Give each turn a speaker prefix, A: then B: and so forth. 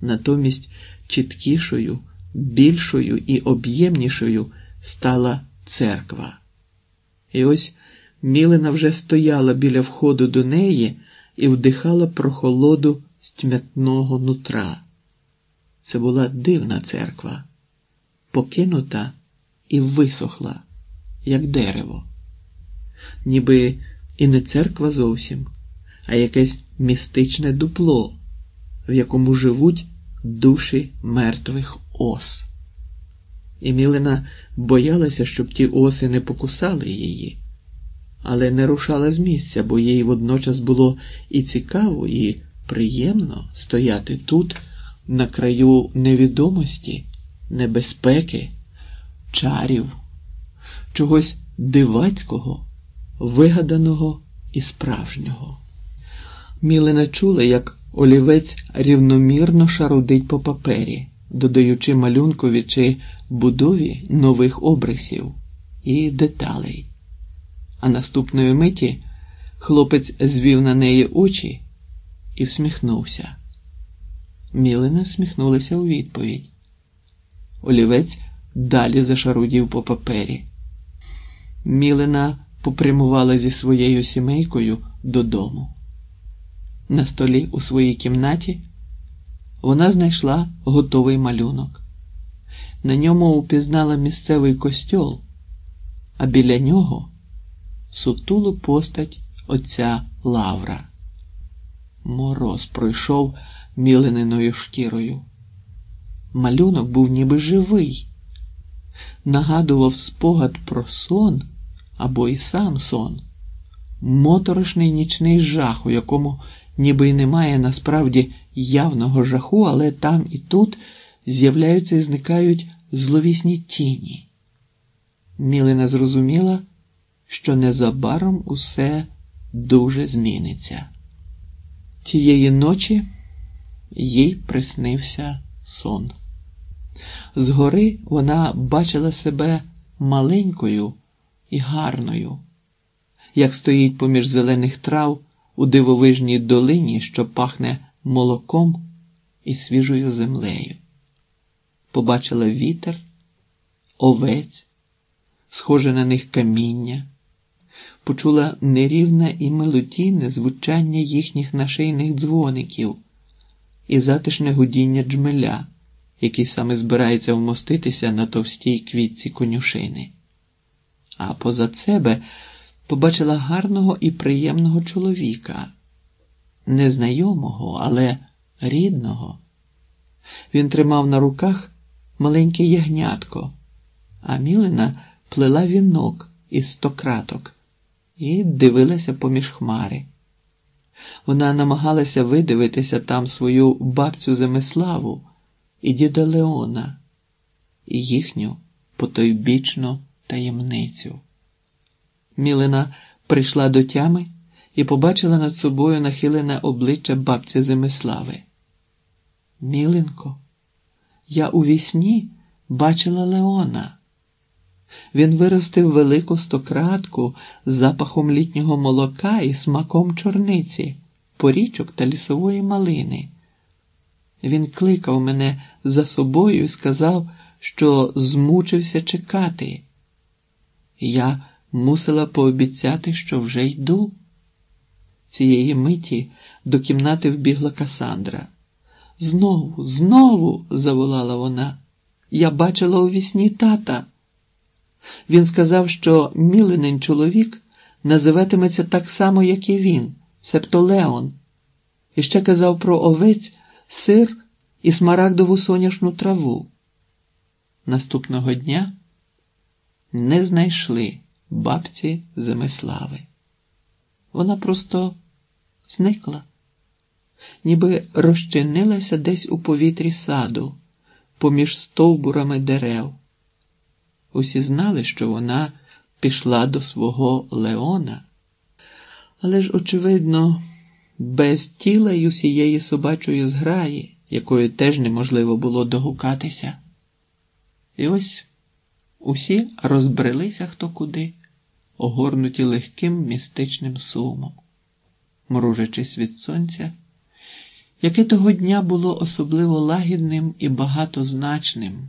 A: Натомість чіткішою, більшою і об'ємнішою стала церква. І ось Мілина вже стояла біля входу до неї і вдихала прохолоду з тьмятного нутра. Це була дивна церква, покинута і висохла, як дерево, ніби і не церква зовсім, а якесь містичне дупло, в якому живуть душі мертвих ос. І Мілина боялася, щоб ті оси не покусали її, але не рушала з місця, бо їй водночас було і цікаво, і приємно стояти тут, на краю невідомості, небезпеки, чарів, чогось дивацького, вигаданого і справжнього. Мілина чула, як олівець рівномірно шарудить по папері, додаючи малюнкові чи будові нових обрисів і деталей. А наступної миті хлопець звів на неї очі і всміхнувся. Мілина всміхнулася у відповідь. Олівець далі зашарудів по папері. Мілина попрямувала зі своєю сімейкою додому. На столі у своїй кімнаті вона знайшла готовий малюнок. На ньому упізнала місцевий костьол, а біля нього сутулу постать отця Лавра. Мороз пройшов мілениною шкірою. Малюнок був ніби живий, нагадував спогад про сон або і сам сон, моторошний нічний жах, у якому ніби й немає насправді явного жаху, але там і тут з'являються і зникають зловісні тіні. Мілина зрозуміла, що незабаром усе дуже зміниться. Тієї ночі їй приснився сон. Згори вона бачила себе маленькою і гарною, як стоїть поміж зелених трав у дивовижній долині, що пахне молоком і свіжою землею. Побачила вітер, овець, схоже на них каміння, почула нерівне і мелодійне звучання їхніх нашийних дзвоників і затишне гудіння джмеля, який саме збирається вмоститися на товстій квітці конюшини. А позад себе побачила гарного і приємного чоловіка, незнайомого, але рідного. Він тримав на руках маленьке ягнятко, а Мілина плела вінок із стократок і дивилася поміж хмари. Вона намагалася видивитися там свою бабцю Земиславу і діда Леона, і їхню потойбічну таємницю. Мілина прийшла до тями і побачила над собою нахилене обличчя бабці Земислави. Міленко, я у вісні бачила Леона. Він виростив велику стократку з запахом літнього молока і смаком чорниці, порічок та лісової малини. Він кликав мене за собою і сказав, що змучився чекати. Я мусила пообіцяти, що вже йду. Цієї миті до кімнати вбігла Касандра. Знову, знову, заволала вона. Я бачила у вісні тата. Він сказав, що міленин чоловік називатиметься так само, як і він, себто Леон. І ще казав про овець, сир і смарагдову соняшну траву. Наступного дня не знайшли бабці Земислави. Вона просто зникла, ніби розчинилася десь у повітрі саду, поміж стовбурами дерев. Усі знали, що вона пішла до свого Леона, але ж, очевидно, без тіла й усієї собачої зграї, якою теж неможливо було догукатися. І ось усі розбрелися хто куди, огорнуті легким містичним сумом, мружачись від сонця яке того дня було особливо лагідним і багатозначним.